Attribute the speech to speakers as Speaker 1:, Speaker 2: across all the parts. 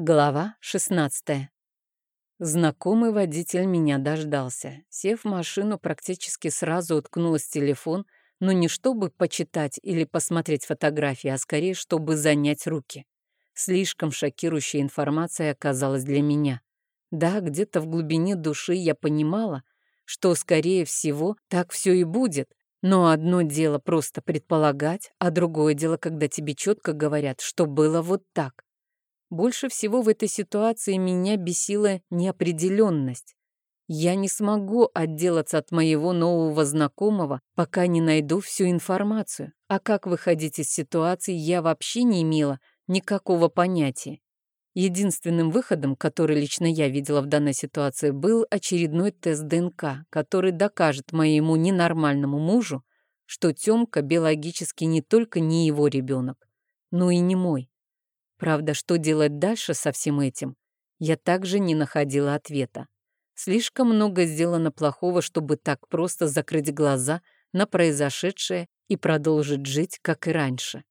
Speaker 1: Глава 16. Знакомый водитель меня дождался. Сев в машину, практически сразу уткнулась в телефон, но не чтобы почитать или посмотреть фотографии, а скорее, чтобы занять руки. Слишком шокирующая информация оказалась для меня. Да, где-то в глубине души я понимала, что, скорее всего, так все и будет. Но одно дело просто предполагать, а другое дело, когда тебе четко говорят, что было вот так. Больше всего в этой ситуации меня бесила неопределенность. Я не смогу отделаться от моего нового знакомого, пока не найду всю информацию. А как выходить из ситуации, я вообще не имела никакого понятия. Единственным выходом, который лично я видела в данной ситуации, был очередной тест ДНК, который докажет моему ненормальному мужу, что Тёмка биологически не только не его ребенок, но и не мой. Правда, что делать дальше со всем этим, я также не находила ответа. Слишком много сделано плохого, чтобы так просто закрыть глаза на произошедшее и продолжить жить, как и раньше.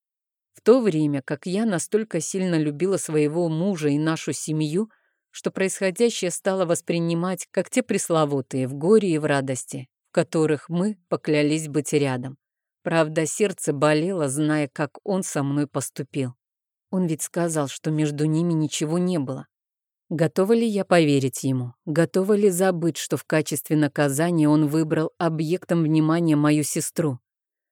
Speaker 1: В то время как я настолько сильно любила своего мужа и нашу семью, что происходящее стало воспринимать как те пресловутые в горе и в радости, в которых мы поклялись быть рядом. Правда, сердце болело, зная, как он со мной поступил. Он ведь сказал, что между ними ничего не было. Готова ли я поверить ему? Готова ли забыть, что в качестве наказания он выбрал объектом внимания мою сестру?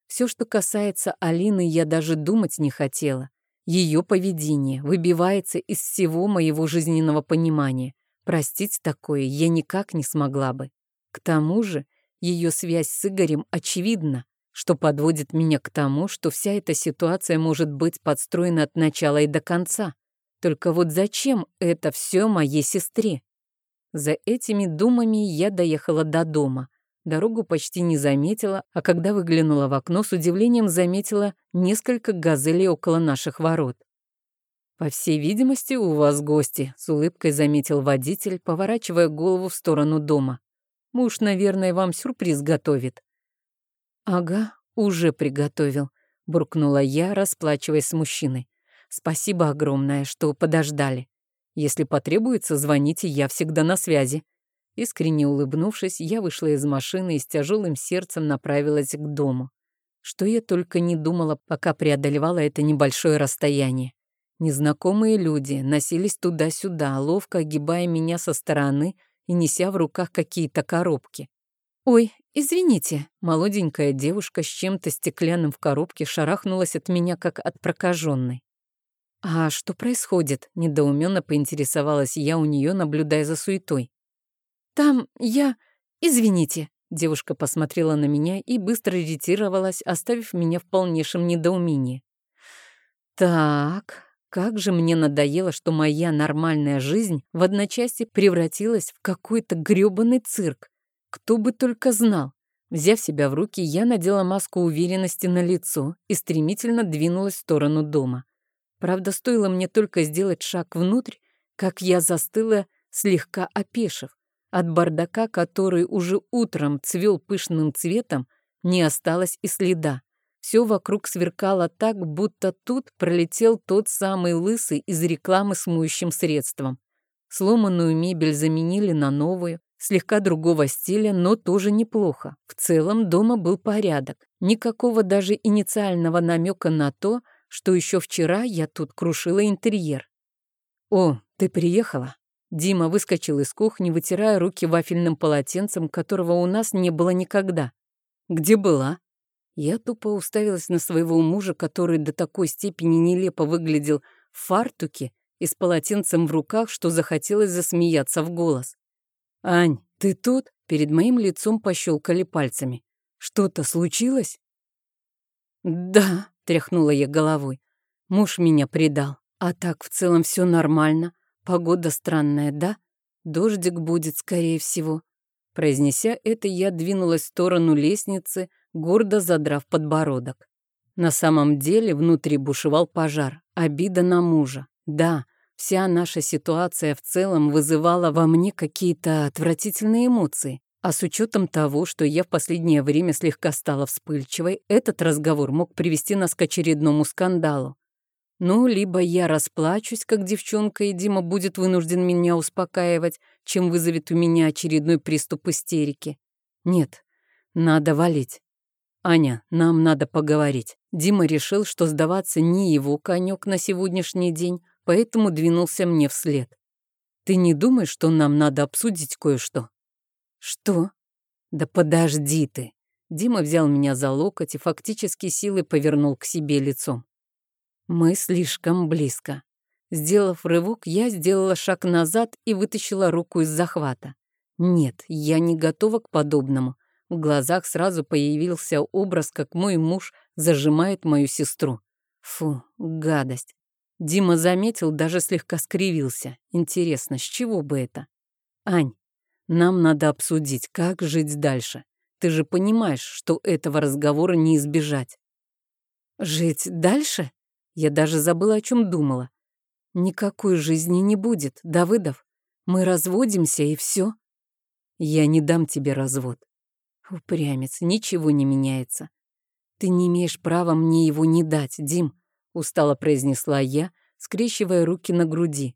Speaker 1: Все, что касается Алины, я даже думать не хотела. Ее поведение выбивается из всего моего жизненного понимания. Простить такое я никак не смогла бы. К тому же ее связь с Игорем очевидна что подводит меня к тому, что вся эта ситуация может быть подстроена от начала и до конца. Только вот зачем это все моей сестре? За этими думами я доехала до дома. Дорогу почти не заметила, а когда выглянула в окно, с удивлением заметила несколько газелей около наших ворот. «По всей видимости, у вас гости», — с улыбкой заметил водитель, поворачивая голову в сторону дома. «Муж, наверное, вам сюрприз готовит». «Ага, уже приготовил», — буркнула я, расплачиваясь с мужчиной. «Спасибо огромное, что подождали. Если потребуется, звоните, я всегда на связи». Искренне улыбнувшись, я вышла из машины и с тяжелым сердцем направилась к дому. Что я только не думала, пока преодолевала это небольшое расстояние. Незнакомые люди носились туда-сюда, ловко огибая меня со стороны и неся в руках какие-то коробки. «Ой, извините», молоденькая девушка с чем-то стеклянным в коробке шарахнулась от меня, как от прокаженной. «А что происходит?» — недоуменно поинтересовалась я у нее, наблюдая за суетой. «Там я... Извините», — девушка посмотрела на меня и быстро ретировалась, оставив меня в полнейшем недоумении. «Так, как же мне надоело, что моя нормальная жизнь в одночасье превратилась в какой-то грёбаный цирк. Кто бы только знал. Взяв себя в руки, я надела маску уверенности на лицо и стремительно двинулась в сторону дома. Правда, стоило мне только сделать шаг внутрь, как я застыла, слегка опешив. От бардака, который уже утром цвел пышным цветом, не осталось и следа. Все вокруг сверкало так, будто тут пролетел тот самый лысый из рекламы с моющим средством. Сломанную мебель заменили на новую, слегка другого стиля, но тоже неплохо. В целом дома был порядок. Никакого даже инициального намека на то, что еще вчера я тут крушила интерьер. «О, ты приехала?» Дима выскочил из кухни, вытирая руки вафельным полотенцем, которого у нас не было никогда. «Где была?» Я тупо уставилась на своего мужа, который до такой степени нелепо выглядел в фартуке и с полотенцем в руках, что захотелось засмеяться в голос. «Ань, ты тут?» Перед моим лицом пощелкали пальцами. «Что-то случилось?» «Да», — тряхнула я головой. «Муж меня предал. А так в целом все нормально. Погода странная, да? Дождик будет, скорее всего». Произнеся это, я двинулась в сторону лестницы, гордо задрав подбородок. На самом деле внутри бушевал пожар, обида на мужа. Да, Вся наша ситуация в целом вызывала во мне какие-то отвратительные эмоции. А с учетом того, что я в последнее время слегка стала вспыльчивой, этот разговор мог привести нас к очередному скандалу. Ну, либо я расплачусь, как девчонка, и Дима будет вынужден меня успокаивать, чем вызовет у меня очередной приступ истерики. Нет, надо валить. Аня, нам надо поговорить. Дима решил, что сдаваться не его конек на сегодняшний день, поэтому двинулся мне вслед. Ты не думаешь, что нам надо обсудить кое-что? Что? Да подожди ты. Дима взял меня за локоть и фактически силой повернул к себе лицом. Мы слишком близко. Сделав рывок, я сделала шаг назад и вытащила руку из захвата. Нет, я не готова к подобному. В глазах сразу появился образ, как мой муж зажимает мою сестру. Фу, гадость. Дима заметил, даже слегка скривился. Интересно, с чего бы это? Ань, нам надо обсудить, как жить дальше. Ты же понимаешь, что этого разговора не избежать. Жить дальше? Я даже забыла, о чем думала. Никакой жизни не будет, Давыдов. Мы разводимся, и все. Я не дам тебе развод. Упрямец, ничего не меняется. Ты не имеешь права мне его не дать, Дим, устало произнесла я, скрещивая руки на груди.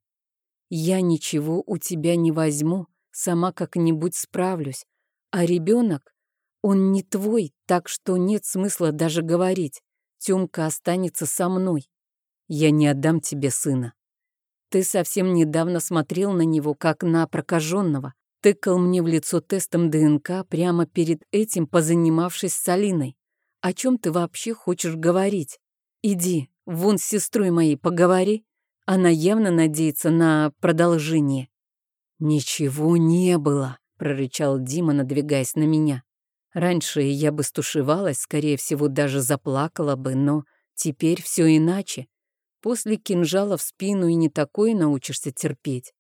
Speaker 1: Я ничего у тебя не возьму, сама как-нибудь справлюсь. А ребенок, он не твой, так что нет смысла даже говорить. Тёмка останется со мной. Я не отдам тебе сына. Ты совсем недавно смотрел на него, как на прокаженного, тыкал мне в лицо тестом ДНК прямо перед этим, позанимавшись с Алиной. О чем ты вообще хочешь говорить? Иди, вон с сестрой моей поговори. Она явно надеется на продолжение. Ничего не было, прорычал Дима, надвигаясь на меня. Раньше я бы стушевалась, скорее всего, даже заплакала бы, но теперь все иначе. После кинжала в спину и не такое научишься терпеть.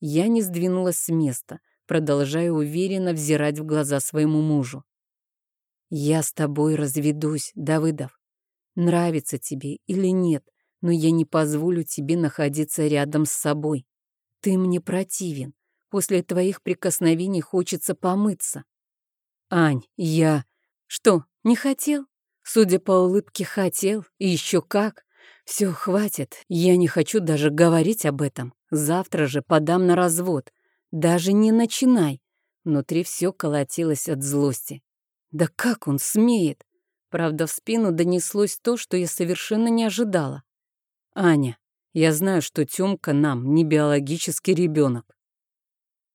Speaker 1: Я не сдвинулась с места, продолжая уверенно взирать в глаза своему мужу. «Я с тобой разведусь, Давыдов. Нравится тебе или нет, но я не позволю тебе находиться рядом с собой. Ты мне противен. После твоих прикосновений хочется помыться. «Ань, я...» «Что, не хотел?» Судя по улыбке, хотел. И еще как. Все, хватит. Я не хочу даже говорить об этом. Завтра же подам на развод. Даже не начинай. Внутри все колотилось от злости. Да как он смеет? Правда, в спину донеслось то, что я совершенно не ожидала. Аня, я знаю, что Тёмка нам не биологический ребенок.